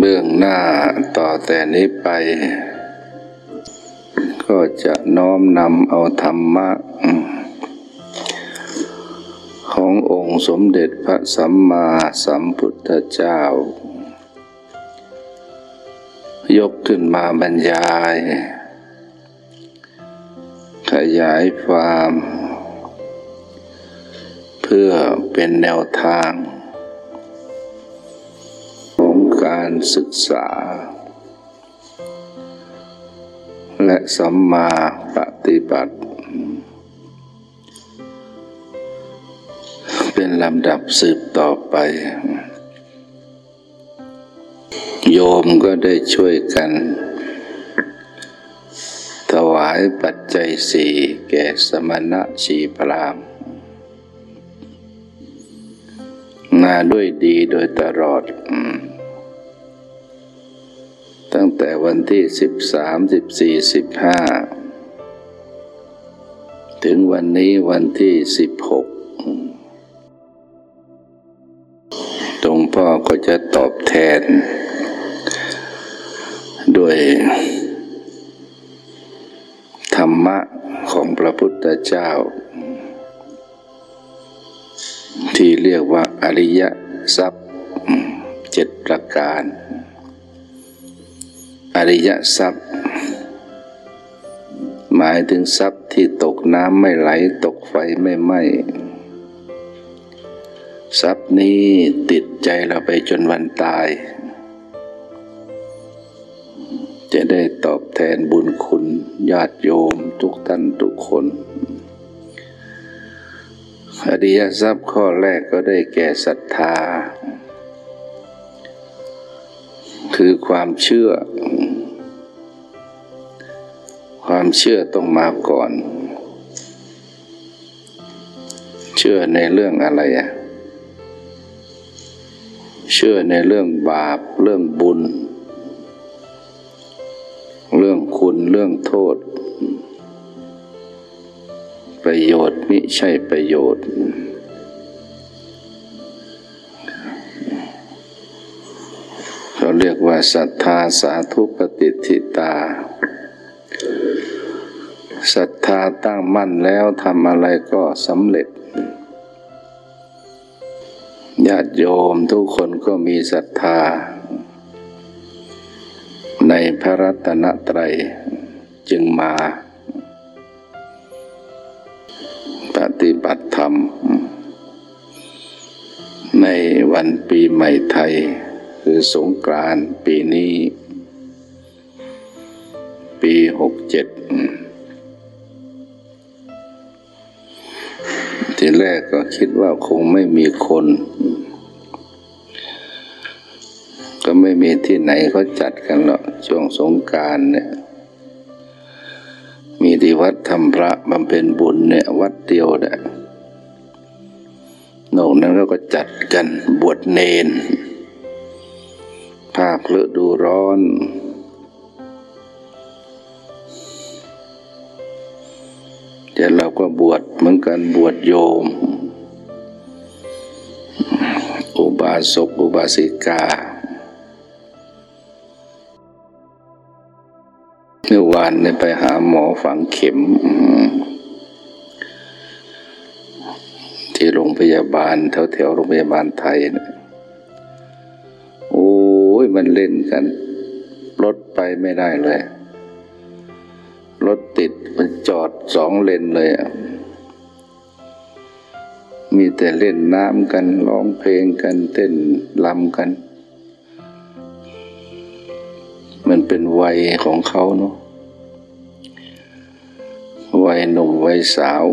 เบื้องหน้าต่อแต่นี้ไป ก็จะน้อมนำเอาธรรมะ ขององค์สมเด็จพระสัมมาสัมพุทธเจ้า ยกขึ้นมาบรรยาย ขยายความ เพื่อเป็นแนวทาง ศึกษา และสัมมาปฏิบัติ เป็นลำดับสืบต่อไป โยมก็ได้ช่วยกัน ถวายปัจจัยสี่แก่สมณะชีพรามมาด้วยดีโดยตลอด ตั้งแต่วันที่สิบสามสิบสี่สิบห้าถึงวันนี้วันที่สิบหกตรงพ่อก็จะตอบแทน ด้วยธรรมะของพระพุทธเจ้า ที่เรียกว่าอริยทรัพย์เจ็ดประการ อริยทรัพย์ หมายถึงทรัพย์ที่ตกน้ำไม่ไหลตกไฟไม่ไหม้ทรัพย์นี้ติดใจเราไปจนวันตาย จะได้ตอบแทนบุญคุณญาติโยมทุกท่านทุกคนอริยทรัพย์ข้อแรกก็ได้แก่ศรัทธา คือความเชื่อ ความเชื่อต้องมาก่อน เชื่อในเรื่องอะไรอะเชื่อในเรื่องบาป เรื่องบุญ เรื่องคุณเรื่องโทษ ประโยชน์มิใช่ประโยชน์ เขาเรียกว่าศรัทธาสาธุปฏิทิตาศรัทธาตั้งมั่นแล้วทำอะไรก็สำเร็จญาติโยมทุกคนก็มีศรัทธา ในพระรัตนตรัยจึงมา ปฏิบัติธรรม ในวันปีใหม่ไทย คือสงกรานต์ปีนี้ ปีหกเจ็ดทีแรกก็คิดว่าคงไม่มีคน ก็ไม่มีที่ไหนเขาจัดกันหรอกช่วงสงการเนี่ยมีที่วัดทำพระบำเพ็ญบุญเนี่ยวัดเดียวเนี่ยนอกนั้นก็จัดกันบวชเนน ภาคฤดูร้อนแต่เราก็บวชเหมือนกันบวชโยม อุบาสกอุบาสิกาเมื่อวานเนี่ยไปหาหมอฝังเข็ม ที่โรงพยาบาลแถวแถวโรงพยาบาลไทยเนี่ย ยมันเล่นกัน รถไปไม่ได้เลย รถติดมันจอดสองเลนเลยอะมีแต่เล่นน้ำกันร้องเพลงกันเต้นลำกัน มันเป็นวัยของเขาเนาะวัยหนุ่มวัยสาว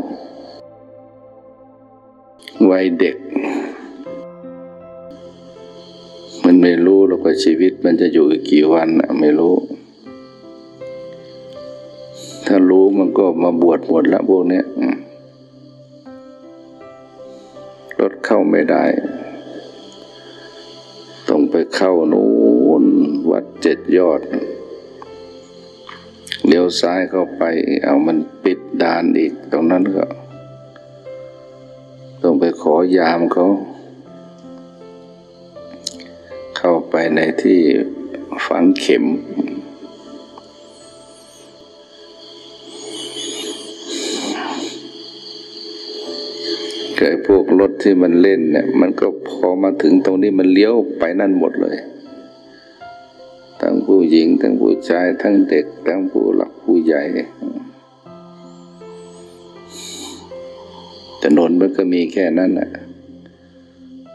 วัยเด็ก ไม่รู้หรอกว่าชีวิตมันจะอยู่อีกกี่วันอะไม่รู้ ถ้ารู้มันก็มาบวชหมดล้วพวกเนี้ยรถเข้าไม่ได้ ต้องไปเข้านู้นวัดเจ็ดยอดเลี้ยวซ้ายเข้าไป เอามันปิดด่านอีก ตรงนั้นก็ ต้องไปขอยามเขา ไปในที่ฝังเข็ม เกิดพวกรถที่มันเล่นเนี่ยมันก็พอมาถึงตรงนี้มันเลี้ยวไปนั่นหมดเลย ทั้งผู้หญิง ทั้งผู้ชาย ทั้งเด็ก ทั้งผู้หลักผู้ใหญ่ถนนมันก็มีแค่นั้นน่ะ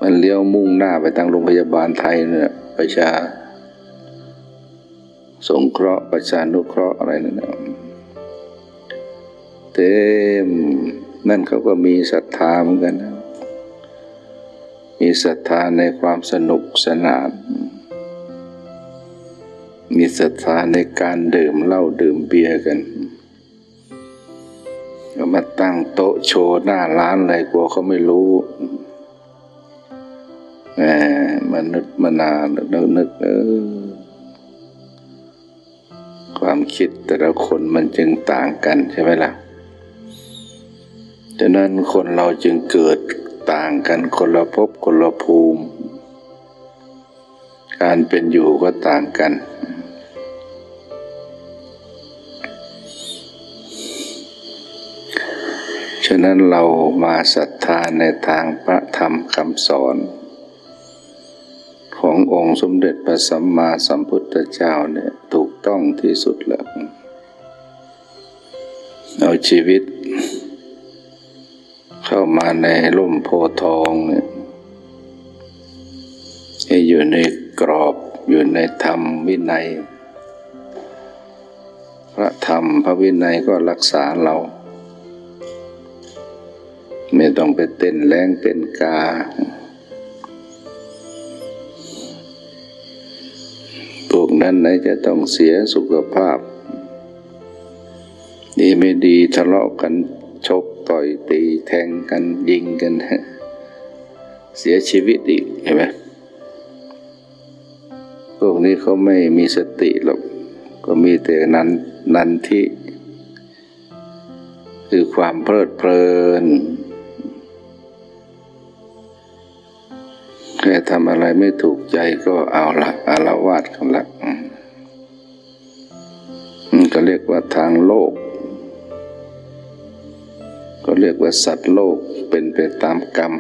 มันเลี้ยวมุ่งหน้าไปทางโรงพยาบาลไทยเนี่ย ประชา สงเคราะห์ประชานุเคราะห์อะไรนั่นนะเต็มนั่นเขาก็มีศรัทธาเหมือนกันนะมีศรัทธาในความสนุกสนาน มีศรัทธาในการดื่มเหล้าดื่มเบียร์กันก็มาตั้งโต๊ะโชว์หน้าร้านเลยกลัวเขาไม่รู้ แหมมันนึกมานานนึกนึกเออความคิดแต่ละคนมันจึงต่างกันใช่ไหมล่ะฉะนั้นคนเราจึงเกิดต่างกันคนละภพคนละภูมิ การเป็นอยู่ก็ต่างกัน ฉะนั้นเรามาศรัทธาในทางพระธรรมคำสอน ขององค์สมเด็จพระสัมมาสัมพุทธเจ้าเนี่ยถูกต้องที่สุดแล้ว เอาชีวิต เข้ามาในร่มโพทองเนี่ยให้อยู่ในกรอบอยู่ในธรรมวินัย พระธรรมพระวินัยก็รักษาเรา ไม่ต้องไปเต้นแรงเต้นกา นั้นไหนจะต้องเสียสุขภาพ ดีไม่ดีทะเลาะกันชกต่อยตีแทงกันยิงกัน เสียชีวิตอีกเห็นไหมพวกนี้เขาไม่มีสติหรอกก็มีแต่นันนันทิคือความเพลิดเพลิน แค่ทำอะไรไม่ถูกใจก็เอาละอารวาสกันละมอืมก็เรียกว่าทางโลก ก็เรียกว่าสัตว์โลกเป็นไปตามกรรม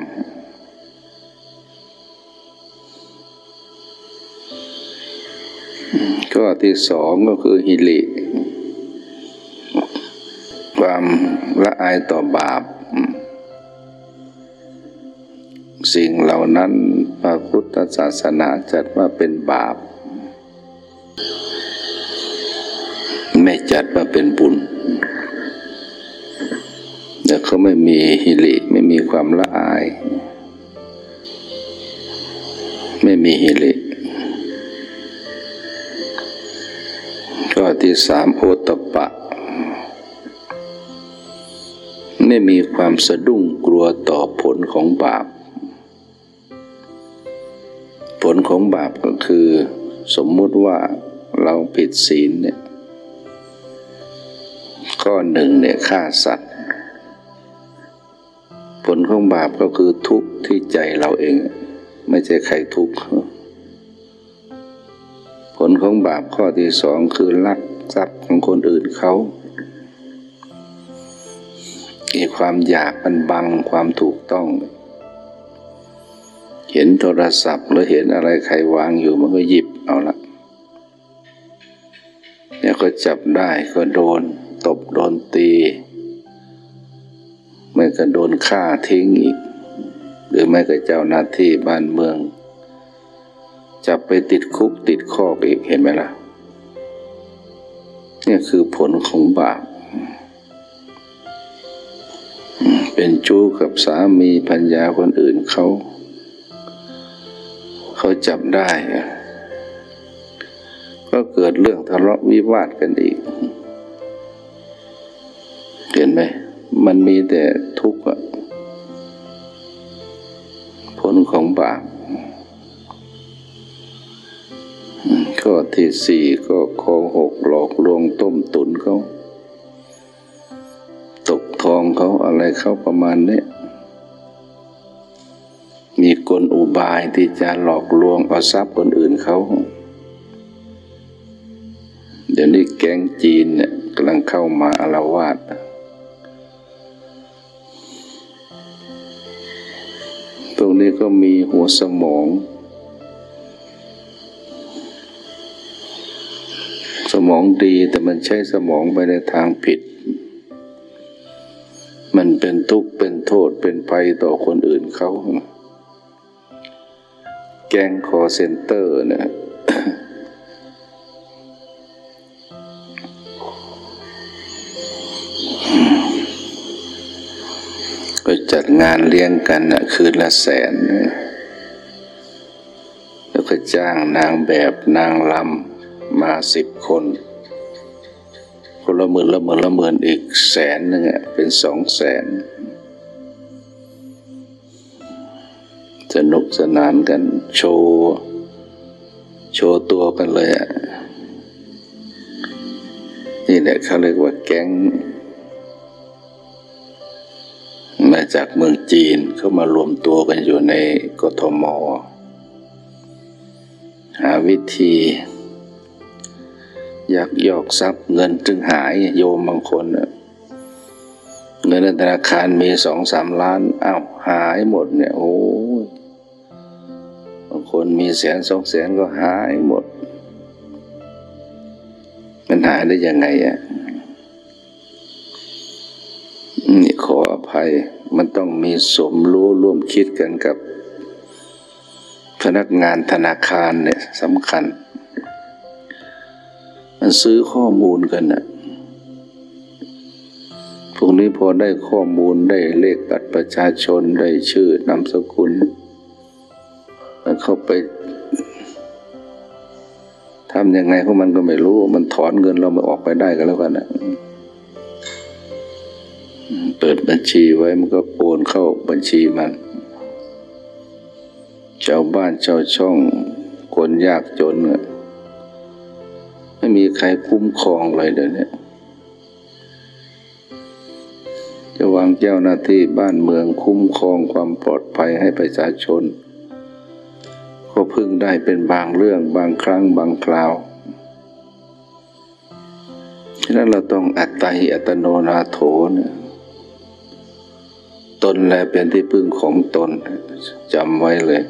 ข้อที่สองก็คือฮิริความละอายต่อบาป สิ่งเหล่านั้นพระพุทธศาสนาจัดว่าเป็นบาป ไม่จัดว่าเป็นบุญแต่เขาไม่มีฮิริไม่มีความละอาย ไม่มีฮิริข้อที่สามโอตปะไม่มีความสะดุ้งกลัวต่อผลของบาป ลของบาปก็คือ สมมุติว่าเราผิดศีลเนี่ยข้อหนึ่งเนี่ยฆ่าสัตว์ ผลของบาปก็คือทุกข์ที่ใจเราเอง ไม่ใช่ใครทุกข์ผลของบาปข้อที่สองคือลักทรัพย์ของคนอื่นเขามีความอยากมันบังความถูกต้องเเห็นโทรศัพท์ หรือเห็นอะไรใครวางอยู่มันก็หยิบเอาละเนี่ยก็จับได้ก็โดน ตบโดนตีไม่ก็โดนฆ่าทิ้งอีก หรือไม่ก็เจ้าหน้าที่บ้านเมือง จับไปติดคุกติดคอกอีกเห็นไหมล่ะ เนี่ยคือผลของบาปเป็นจู้กับสามีพัญญาคนอื่นเขา เขาจับได้ ก็เกิดเรื่องทะเลาะวิวาทกันอีก เห็นไหม มันมีแต่ทุกข์ผลของบาปข้อที่สี่ก็ข้อหกหลอกลวงต้มตุนเขา ตกทองเขาอะไรเขาประมาณนี้ มีกลอุบายที่จะหลอกลวงเอาทรัพย์คนอื่นเขา เดี๋ยวนี้แก๊งจีนเนี่ยกำลังเข้ามาอารวาสตรงนี้ก็มีหัวสมอง สมองดีแต่มันใช้สมองไปในทางผิด มันเป็นทุกข์เป็นโทษเป็นภัยต่อคนอื่นเขา แก๊ง call center เนี่ยก็จัดงานเลี้ยงกันนะคืนละแสนนะแล้วก็จ้างนางแบบนางลำมาสิบคน คนละหมื่นละหมื่นละหมื่นอีกแสนหนึ่งอะเป็นสองแสน นุกสนานกันโชว์โชว์ตัวกันเลยอะนี่แหละเขาเรียกว่าแก๊ง มาจากเมืองจีนเข้ามารวมตัวกันอยู่ในกทม หาวิธียักยอกทรัพย์เงินจึงหายโยมบางคนเงินในธนาคารมีสองสามล้านอ้าวหายหมดเนี่ยโอ้ คนมีแสนสองแสนก็หายหมด มันหายได้ยังไงอะนี่ขออภัยมันต้องมีสมรู้ร่วมคิดกันกับ พนักงานธนาคารเนี่ยสำคัญ มันซื้อข้อมูลกันน่ะพวกนี้พอได้ข้อมูลได้เลขบัตรประชาชนได้ชื่อนามสกุล มันเข้าไปทำยังไงพวกมันก็ไม่รู้ มันถอนเงินเรามาออกไปได้ก็แล้วกันนะเปิดบัญชีไว้มันก็โอนเข้าบัญชีมันชาวบ้านชาวช่องคนยากจนเนี่ยไม่มีใครคุ้มครองเลยเดี๋ยวนี้จะวางเจ้าหน้าที่บ้านเมืองคุ้มครองความปลอดภัยให้ประชาชน พึ่งได้เป็นบางเรื่องบางครั้งบางคราวฉะนั้นเราต้องอัตตาหิอัตโนนาโถเนี่ยตนแลเป็นที่พึ่งของตนจำไว้เลย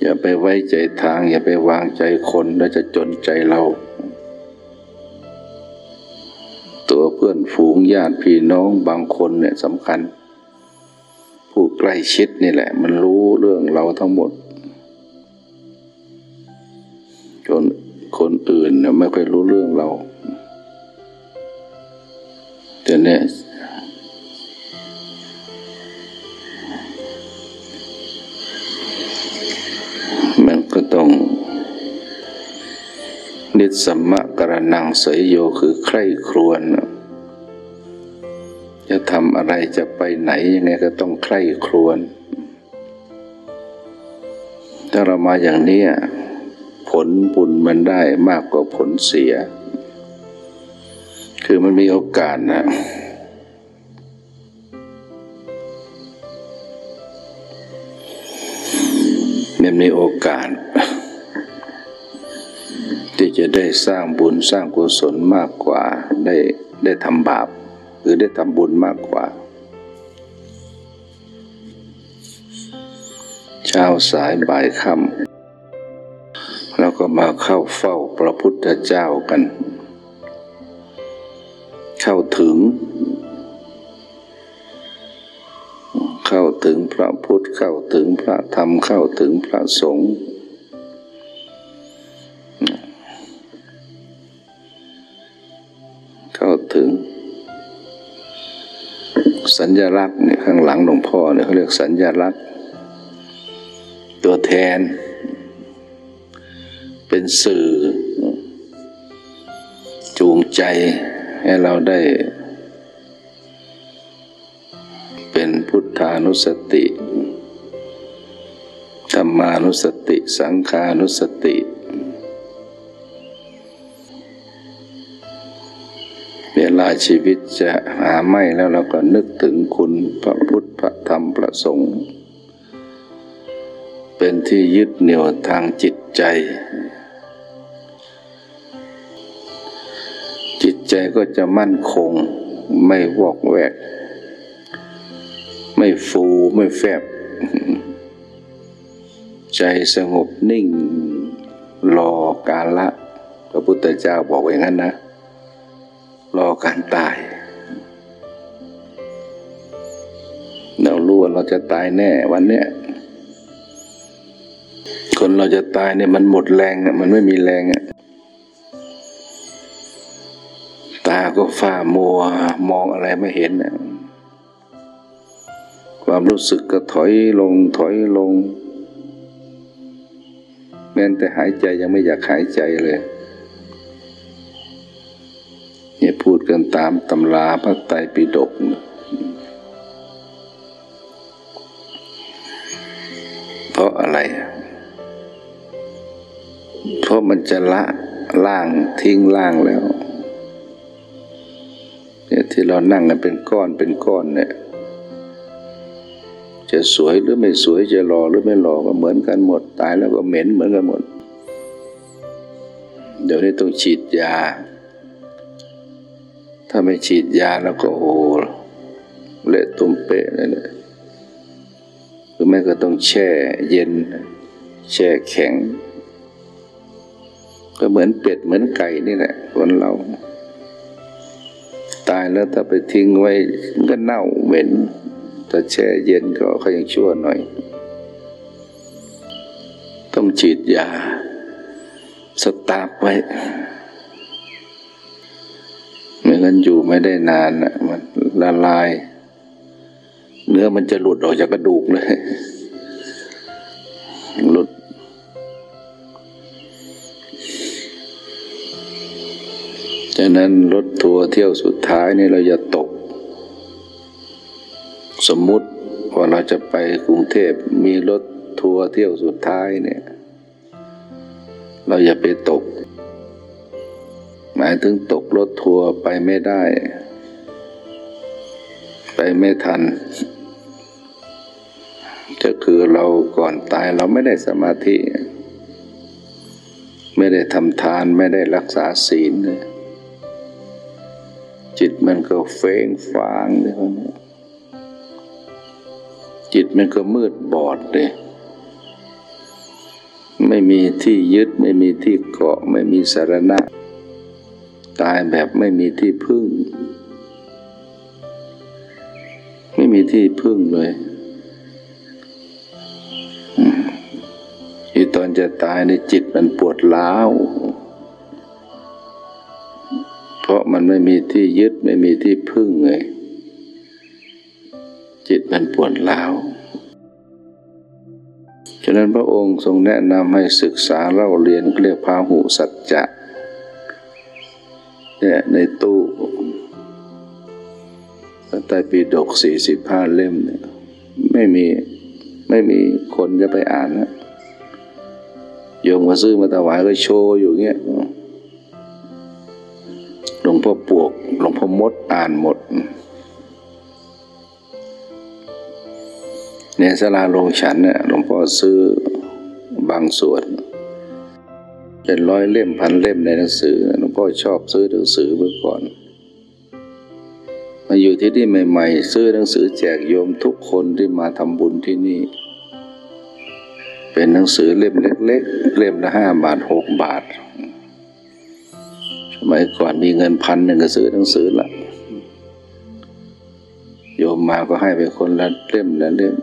อย่าไปไว้ใจทาง อย่าไปวางใจคนแล้วจะจนใจเรา ตัวเพื่อนฝูงญาติพี่น้องบางคนเนี่ยสำคัญ ใกล้ชิดนี่แหละ มันรู้เรื่องเราทั้งหมด จนคนอื่นเนี่ยไม่ค่อยรู้เรื่องเราแต่เนี่ยมันก็ต้อง นิสสัมมะกระนังเสยโยคือใคร่ครวญนะ จะทำอะไรจะไปไหนยังไงก็ต้องใคร่ครวญถ้าเรามาอย่างนี้ผลบุญมันได้มากกว่าผลเสีย คือมันมีโอกาสนะมันมีโอกาส ที่จะได้สร้างบุญสร้างกุศลมากกว่าได้ได้ทำบาป หรือได้ทำบุญมากกว่า เช้าสายบ่ายค่ำแล้วก็มาเข้าเฝ้าพระพุทธเจ้ากัน เข้าถึง เข้าถึงพระพุทธเข้าถึงพระธรรมเข้าถึงพระสงฆ์ สัญญลักษณ์เนี่ยข้างหลังหลวงพ่อเนี่ยเขาเรียกสัญญลักษณ์ ตัวแทน เป็นสื่อ จูงใจให้เราได้ เป็นพุทธานุสติธรรมานุสติ สังขานุสติ เวลาชีวิตจะหาไม่แล้วเราก็นึกถึงคุณพระพุทธพระธรรมพระสงฆ์เป็นที่ยึดเหนี่ยวทางจิตใจ จิตใจก็จะมั่นคงไม่วอกแวก ไม่ฟูไม่แฟบ ใจสงบนิ่งรอกาละ พระพุทธเจ้าบอกไว้งั้นนะ รอการตาย เรารู้ว่าเราจะตายแน่วันเนี้ยคนเราจะตายเนี่ยมันหมดแรงอะมันไม่มีแรงอะตาก็ฝ้ามัวมองอะไรไม่เห็นอะความรู้สึกก็ถอยลงถอยลงแม้แต่หายใจยังไม่อยากหายใจเลย กันตามตำราพระไตรปิฎกเพราะอะไร เพราะมันจะละล่างทิ้งล่างแล้วเนี่ยที่เรานั่งกันเป็นก้อนเป็นก้อนเนี่ย จะสวยหรือไม่สวยจะหล่อหรือไม่หล่อก็เหมือนกันหมดตายแล้วก็เหม็นเหมือนกันหมด เดี๋ยวนี้ต้องฉีดยา ถ้าไม่ฉีดยาแล้วก็โอ้เละตุ่มเปะเลยนี่ยหรือไม่ก็ต้องแช่เย็น แช่แข็ง ก็เหมือนเป็ดเหมือนไก่นี่แหละคนเรา ตายแล้วถ้าไปทิ้งไว้ก็เน่าเหม็นแต่แช่เย็นก็เขายังชั่วหน่อย ต้องฉีดยา สตาร์ไว้ ไม่งั้นอยู่ไม่ได้นานอะมันละลาย เนื้อมันจะหลุดออกจากกระดูกเลย หลุดฉะนั้นรถทัวร์เที่ยวสุดท้ายนี่เราอย่าตก สมมุติว่าเราจะไปกรุงเทพมีรถทัวร์เที่ยวสุดท้ายเนี่ย เราอย่าไปตก หมายถึงตกรถทัวร์ไปไม่ได้ ไปไม่ทันจะคือเราก่อนตายเราไม่ได้สมาธิ ไม่ได้ทำทานไม่ได้รักษาศีลจิตมันก็เฟ้งฟางเลยจิตมันก็มืดบอดเลยไม่มีที่ยึดไม่มีที่เกาะไม่มีสารณะ ตายแบบไม่มีที่พึ่ง ไม่มีที่พึ่งเลยอีตอนจะตายในจิตมันปวดร้าวเพราะมันไม่มีที่ยึดไม่มีที่พึ่งเลยจิตมันปวดร้าวฉะนั้นพระองค์ทรงแนะนำให้ศึกษาเล่าเรียนเรียกพาหุสัจจะ เนี่ยในตู้พระไตรปิฎกสี่สิบห้าเล่มเนี่ยไม่มีไม่มีคนจะไปอ่านนะโยมมาซื้อมาถวายก็โชว์อยู่เงี้ยหลวงพ่อปวกหลวงพ่อมดอ่านหมด เนี่ยสลาลงฉันเนี่ยหลวงพ่อซื้อบางส่วน เป็นร้อยเล่มพันเล่มในหนังสือหลวง พ่อชอบซื้อหนังสือเมื่อก่อน มาอยู่ที่นี่ใหม่ ๆ ซื้อหนังสือแจกโยมทุกคนที่มาทำบุญที่นี่ เป็นหนังสือเล่มเล็ก ๆ เล่มละห้าบาทหกบาท สมัยก่อนมีเงินพันหนึ่งก็ซื้อหนังสือละโยมมาก็ให้ไปคนละเล่มละเล่ม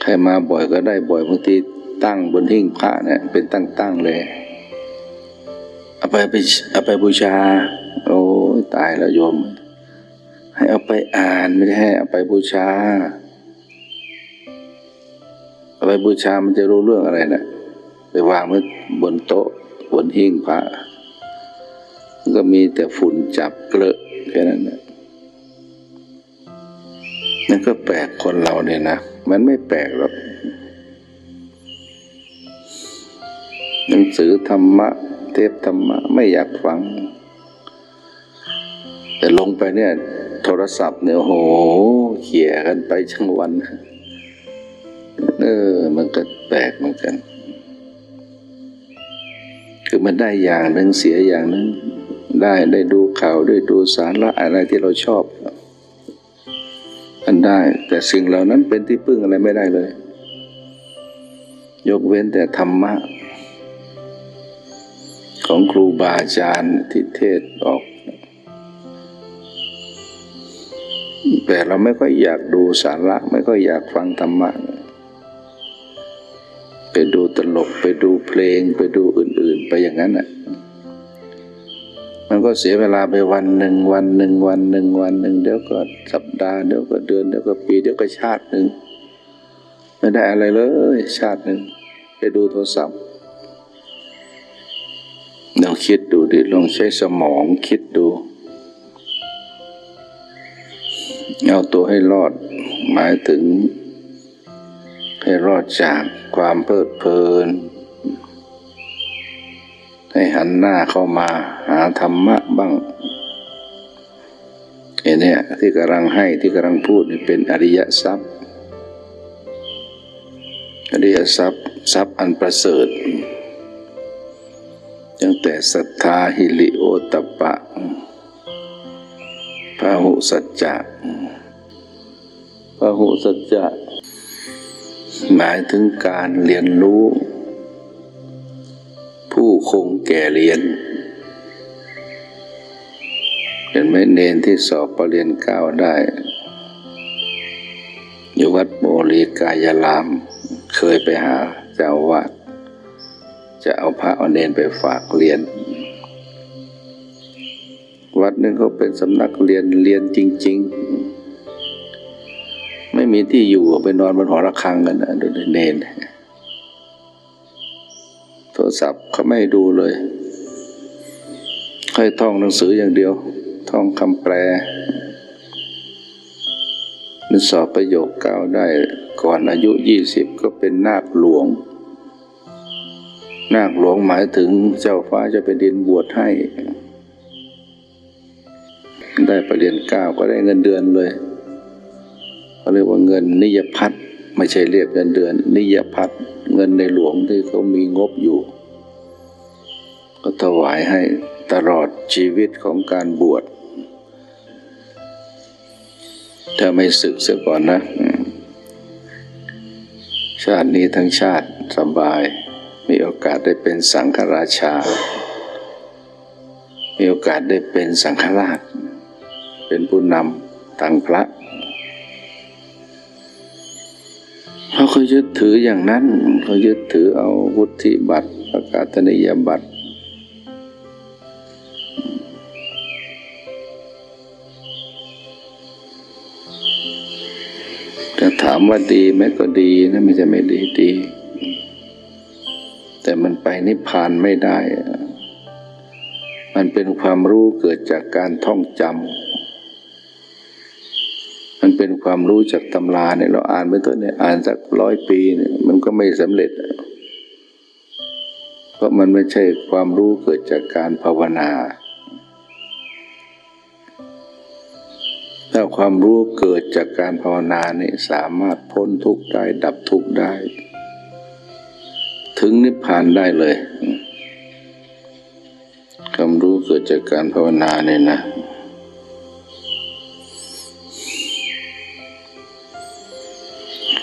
ใครมาบ่อยก็ได้บ่อยบางทีตั้งบนหิ้งพระเนี่ยเป็นตั้งๆเลย ไปไปเอาไปบูชา โอ้ตายแล้วโยม ให้เอาไปอ่านไม่ได้ให้เอาไปบูชา เอาไปบูชามันจะรู้เรื่องอะไรนะไปวางไว้บนโต๊ะบนหิ้งพระก็มีแต่ฝุ่นจับเกลอะแค่นั้นนะนั่นก็แปลกคนเราเนี่ยนะ มันไม่แปลกหรอกหนังสือธรรมะ เทพธรรมะไม่อยากฟัง แต่ลงไปเนี่ย โทรศัพท์เนี่ยโหเขี่ยกันไปทั้งวันในเออ มันก็แปลกเหมือนกัน คือมันได้อย่างหนึ่งเสียอย่างหนึ่งได้ได้ดูข่าวได้ดูสาระอะไรที่เราชอบมันได้ แต่สิ่งเหล่านั้นเป็นที่พึ่งอะไรไม่ได้เลย ยกเว้นแต่ธรรมะ ของครูบาอาจารย์ที่เทศออก แต่เราไม่ค่อยอยากดูสาระ ไม่ค่อยอยากฟังธรรมะ ไปดูตลกไปดูเพลง ไปดูอื่น ๆ ไปอย่างนั้นอะมันก็เสียเวลาไปวันหนึ่งวันหนึ่งวันหนึ่งวันหนึ่งเดี๋ยวก็สัปดาห์เดี๋ยวก็เดือนเดี๋ยวก็ปีเดี๋ยวก็ชาติหนึ่งไม่ได้อะไรเลย ชาติหนึ่งไปดูโทรศัพท์ คิดดูดิลองใช้สมองคิดดู เอาตัวให้รอด หมายถึง ให้รอดจากความเพลิดเพลิน ให้หันหน้าเข้ามาหาธรรมะบ้างไอ้เนี่ยที่กำลังให้ที่กำลังพูดนี่เป็นอริยทรัพย์ อริยทรัพย์ทรัพย์อันประเสริฐ ตั้งแต่ศรัทธาหิริโอตปะพระหุสัจจะพระหุสัจจะหมายถึงการเรียนรู้ ผู้คงแก่เรียน เห็นไหมเนนที่สอบปรริญญาเก้าได้ อยู่วัดโมลีกายลาม เคยไปหาเจ้าวาด จะเอาพระเอาเนนไปฝากเรียน วัดนึงเขาเป็นสำนักเรียนเรียนจริง ๆ ไม่มีที่อยู่ไปนอนบนหอระฆังกันนะดูเนนโทรศัพท์เขาไม่ดูเลยให้ท่องหนังสืออย่างเดียว ท่องคำแปลมันสอบประโยคเก้าได้ก่อนอายุยี่สิบก็เป็นนาคหลวง นาคหลวงหมายถึงเจ้าฟ้าจะเป็นดินบวชให้ ได้ประเรียนเก้าก็ได้เงินเดือนเลยเขาเรียกว่าเงินนิยพัฒน์ไม่ใช่เรียกเงินเดือน นิยพัฒน์เงินในหลวงที่เขามีงบอยู่ ก็ถวายให้ตลอดชีวิตของการบวชถ้าไม่ศึกเสียก่อนนะ ชาตินี้ทั้งชาติสบาย มีโอกาสได้เป็นสังฆราชา มีโอกาสได้เป็นสังฆราช เป็นผู้นำตั้งพระเขาเขายึดถืออย่างนั้นเขายึดถือเอาวุฒิบัตรประกาศนียบัตรจะถามว่าดีไหมก็ดีนะไม่ใช่ไม่ดีดี แต่มันไปนิพพานไม่ได้ มันเป็นความรู้เกิดจากการท่องจำ มันเป็นความรู้จากตำราเนี่ยเราอ่านไปตัวเนี่ยอ่านสักร้อยปีเนี่ยมันก็ไม่สำเร็จ เพราะมันไม่ใช่ความรู้เกิดจากการภาวนา ถ้าความรู้เกิดจากการภาวนาเนี่ยสามารถพ้นทุกข์ได้ดับทุกข์ได้ ถึงนิพพานได้เลยความรู้เกิดจากการภาวนาเนี่ยนะ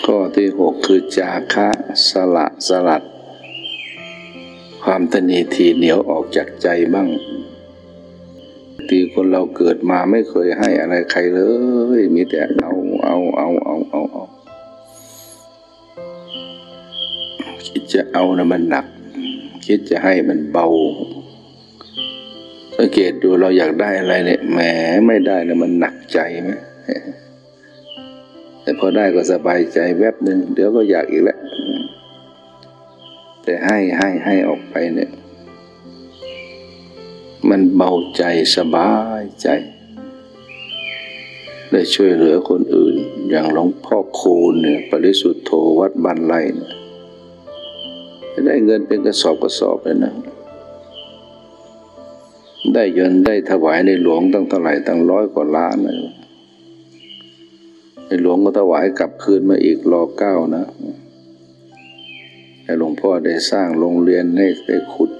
ข้อที่หกคือจาคะสละสลัด ความตนีทีเหนียวออกจากใจบ้างทีคนเราเกิดมาไม่เคยให้อะไรใครเลย มีแต่เอาเอาเอาเอา จะเอานะมันหนัก คิดจะให้มันเบา สังเกตดูเราอยากได้อะไรเนี่ยแหมไม่ได้นะมันหนักใจไหมแต่พอได้ก็สบายใจแวบหนึ่งเดี๋ยวก็อยากอีกแล้วแต่ให้ให้ให้ออกไปเนี่ย มันเบาใจสบายใจได้ช่วยเหลือคนอื่น อย่างหลวงพ่อคูณเนี่ย ปริสุทธโธวัดบันไลเนี่ย ได้เงินเป็นกระสอบกระสอบเลยนะ ได้เงินได้ถวายในหลวงตั้งเท่าไหร่ตั้งร้อยกว่าล้านเลยในหลวงก็ถวายกลับคืนมาอีกรอเก้านะให้หลวงพ่อได้สร้างโรงเรียนให้ได้ขุด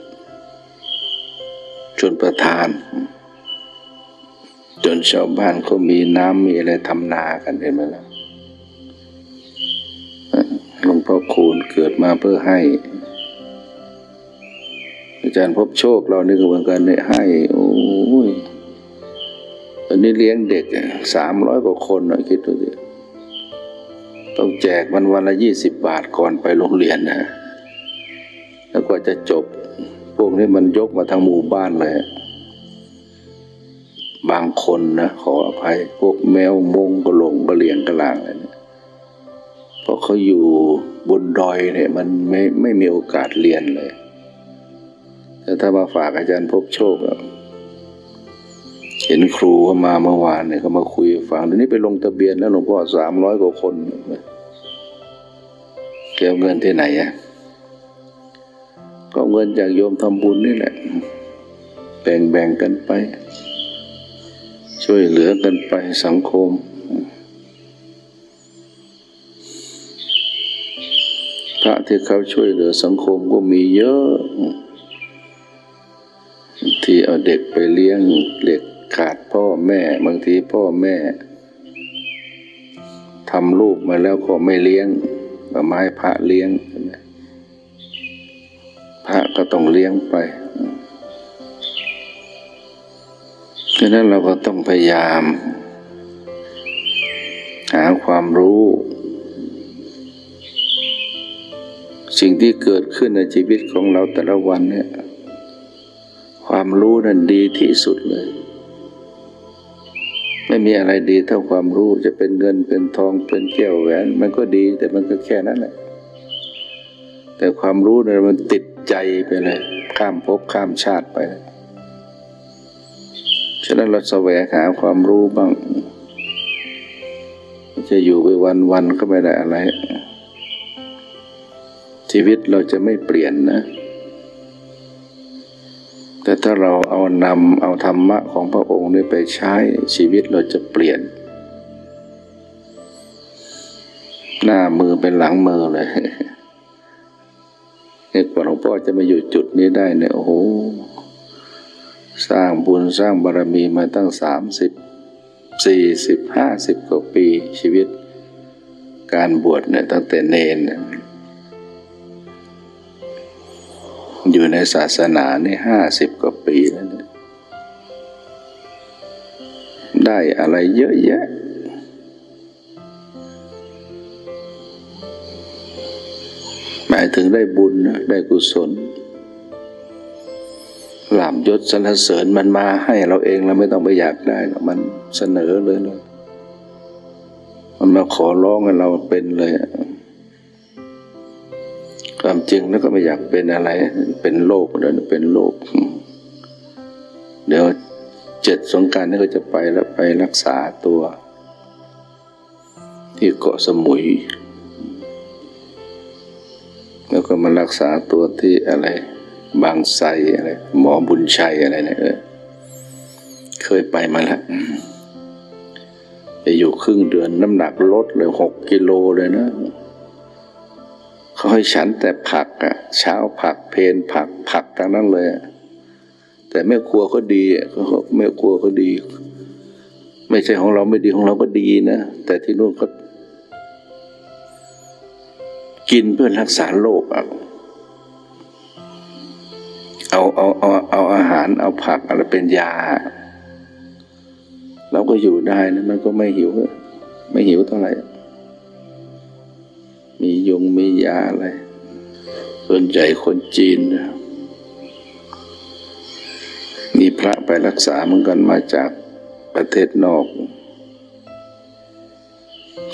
จนประทาน จนชาวบ้านเขามีน้ำมีอะไรทำนากันเห็นไหมล่ะหลวงพ่อคูณเกิดมาเพื่อให้ อาจารย์พบโชคเรานี่ก็เหมือนกันเนี่ยให้โอ้ยตอนนี้เลี้ยงเด็กสามร้อยกว่าคนนะคิดดูดิต้องแจกวันวันละยี่สิบบาทก่อนไปโรงเรียนนะแล้วกว่าจะจบ พวกนี้มันยกมาทางหมู่บ้านเลยบางคนนะขออภัยพวกแมวมงกระหลงกระเหลียงกระลางอะไรเนี่ยเพราะเขาอยู่บนดอยเนี่ย มันไม่ไม่มีโอกาสเรียนเลย แต่ถ้ามาฝากอาจารย์พบโชคเห็นครูเข้ามาเมื่อวานเนี่ยเขามาคุยฟังเดี๋ยวนี้ไปลงทะเบียนแล้วหลวงพ่อสามร้อยกว่าคนเก็บเงินที่ไหนอะก็เงินจากโยมทำบุญนี่แหละ แบ่งแบ่งกันไป ช่วยเหลือกันไปสังคมพระที่เขาช่วยเหลือสังคมก็มีเยอะ ที่เอาเด็กไปเลี้ยงเด็กขาดพ่อแม่ บางทีพ่อแม่ทำลูกมาแล้วก็ไม่เลี้ยงเอาไม้พระเลี้ยงใช่ไหมพระก็ต้องเลี้ยงไปฉะนั้นเราก็ต้องพยายาม หาความรู้ สิ่งที่เกิดขึ้นในชีวิตของเราแต่ละวันเนี่ย ความรู้นั้นดีที่สุดเลย ไม่มีอะไรดีเท่าความรู้จะเป็นเงินเป็นทองเป็นแก้วแหวน มันก็ดีแต่มันก็แค่นั้นแหละ แต่ความรู้เนี่ยมันติดใจไปเลย ข้ามภพข้ามชาติไปเลยฉะนั้นเราแสวงหาความรู้บ้าง จะอยู่ไปวันวันก็ไม่ได้อะไร ชีวิตเราจะไม่เปลี่ยนนะ แต่ถ้าเราเอานำเอาธรรมะของพระองค์นี้ไปใช้ชีวิตเราจะเปลี่ยน หน้ามือเป็นหลังมือเลยนี่กว่าหลวงพ่อจะมาอยู่จุดนี้ได้เนี่ยโอ้โหสร้างบุญสร้างบารมีมาตั้งสามสิบสี่สิบห้าสิบกว่าปีชีวิต การบวชเนี่ยตั้งแต่เนน อยู่ในศาสนาในห้าสิบกว่าปีแล้วเนี่ยได้อะไรเยอะแยะ หมายถึงได้บุญนะได้กุศลลาบยศสรรเสริญมันมาให้เราเองเราไม่ต้องไปอยากได้หรอกมันเสนอเลยเลยมันมาขอร้องให้เราเป็นเลยอะ ความจริงแล้วก็ไม่อยากเป็นอะไร เป็นโรคเดี๋ยวเป็นโรคเดี๋ยวเจ็ดสงการนี่ก็จะไปแล้วไปรักษาตัว ที่เกาะสมุย แล้วก็มารักษาตัวที่อะไร บางไทรอะไร หมอบุญชัยอะไรเนี่ยเออเคยไปมาแล้วไปอยู่ครึ่งเดือนน้ำหนักลดเลยหกกิโลเลยนะเขาให้ฉันแต่ ผักอะ่ะเช้าผักเพนผักผักทั้งนั้นเลย แต่แม่ครัวก็ดีแม่ครัวก็ดี ไม่ใช่ของเราไม่ดีของเราก็ดีนะ แต่ที่นู่นก็ กินเพื่อรักษาโรคอะเอาเอาเอาเอาอาหารเอาผักอะไรเป็นยา เราก็อยู่ได้นะมันก็ไม่หิว ไม่หิวเท่าไหร่มียงมียาอะไร ส่วนใหญ่คนจีนนะมีพระไปรักษาเหมือนกันมาจากประเทศนอก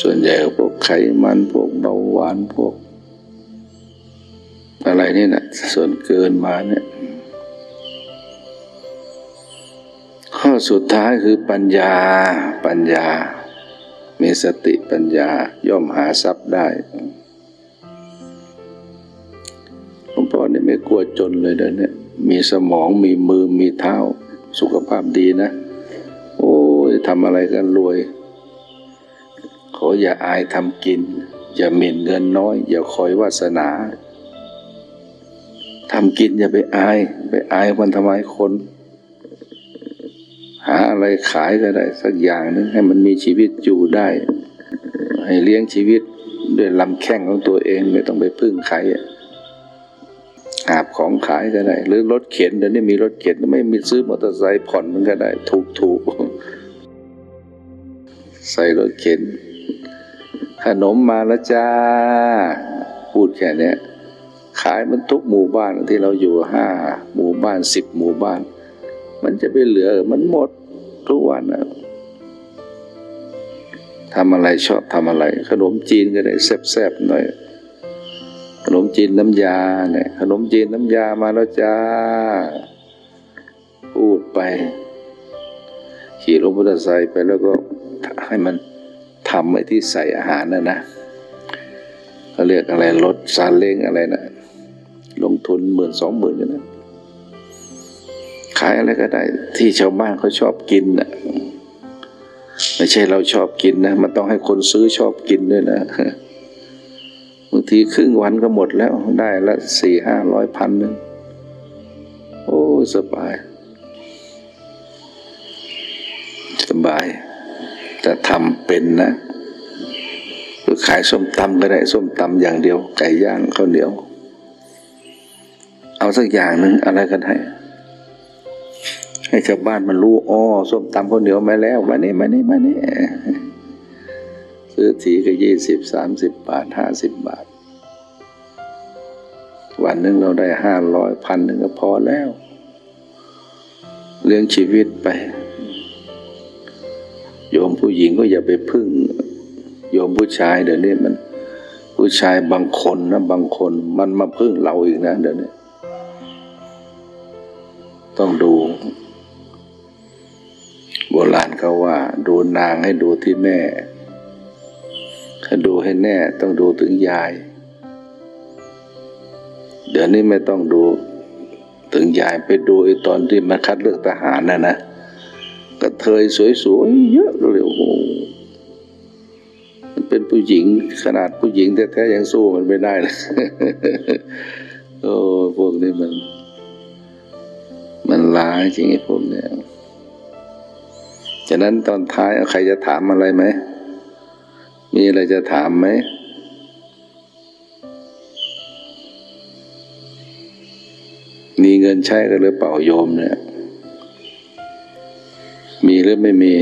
ส่วนใหญ่พวกไขมันพวกเบาหวานพวก อะไรนี่นะส่วนเกินมาเนี่ย ข้อสุดท้ายคือปัญญาปัญญา มีสติปัญญาย่อมหาทรัพย์ได้ เนี่ยไม่กลัวจนเลยเดี๋ยวนี้มีสมองมีมือมีเท้า สุขภาพดีนะ โอ้ยทำอะไรกันรวย ขออย่าอายทำกิน อย่าหมิ่นเงินน้อย อย่าคอยวาสนาทำกินอย่าไปอาย ไปอายมันทำไมคน หาอะไรขายก็ได้ สักอย่างหนึงให้มันมีชีวิตอยู่ได้ ให้เลี้ยงชีวิตด้วยลำแข้งของตัวเองไม่ต้องไปพึ่งใครอะ หาบของขายก็ได้ หรือรถเข็นเดี๋ยวนี้มีรถเข็นไม่มีซื้อมอเตอร์ไซค์ผ่อนมันก็ได้ ถูกถูกๆใส่รถเข็น ขนมมาแล้วจ้า พูดแค่นี้ขายมันทุกหมู่บ้านที่เราอยู่ห้าหมู่บ้านสิบหมู่บ้าน มันจะไปเหลือมันหมดทุกวันนะทำอะไรชอบทำอะไร ขนมจีนก็ได้แซ่บๆหน่อย นมจีนน้ำยาเนี่ยขนมจีนน้ำยามาแล้วจ้า พูดไป ขี่รถมอเตอร์ไซค์ไปแล้วก็ให้มันทำไอ้ที่ใส่อาหารน่ะนะเขาเรียกอะไรรถซาเล้งอะไรนะลงทุนหมื่นสองหมื่นกันนะขายอะไรก็ได้ ที่ชาวบ้านเขาชอบกินน่ะ ไม่ใช่เราชอบกินนะ มันต้องให้คนซื้อชอบกินด้วยนะ บางทีครึ่งวันก็หมดแล้วได้ละสี่ห้าร้อยพันหนึ่งโอ้สบาย สบายแต่ทำเป็นนะหรือขายส้มตำก็ได้ส้มตำอย่างเดียว ไก่ย่างข้าวเหนียว เอาสักอย่างหนึ่งอะไรก็ได้ให้ชาวบ้านมันรู้อ้อส้มตำข้าวเหนียวมาแล้วมานี่มานี่มานี่ ซื้อทีก็ยี่สิบสามสิบบาทห้าสิบบาท วันหนึ่งเราได้ห้าร้อยพันหนึ่งก็พอแล้ว เลี้ยงชีวิตไป โยมผู้หญิงก็อย่าไปพึ่ง โยมผู้ชายเดี๋ยวนี้มัน ผู้ชายบางคนนะบางคนมันมาพึ่งเราอีกนะเดี๋ยวนี้ต้องดูโบราณเขาว่า ดูนางให้ดูที่แม่ ให้แน่ต้องดูถึงยาย เดี๋ยวนี้ไม่ต้องดูถึงยายไปดูไอ้ตอนที่มาคัดเลือกทหารนะนะกระเทยสวยๆเยอะเลยโอ้โหมันเป็นผู้หญิงขนาดผู้หญิงแท้ๆยังสู้มันไม่ได้เลยโอ้พวกนี้มัน มันร้ายจริงไอ้พวกเนี้ยฉะนั้นตอนท้ายใครจะถามอะไรไหม มีอะไรจะถามไหม มีเงินใช้กันหรือเปล่าโยมเนี่ย มีหรือไม่มี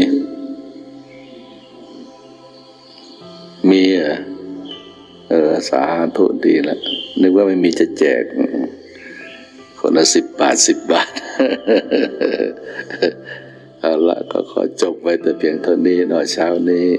มีเหรอเออ สาธุดีละนึกว่าไม่มีจะแจก คนละสิบบาทสิบบาท เอาละก็ขอจบไว้แต่เพียงเท่านี้หน่อยเช้านี้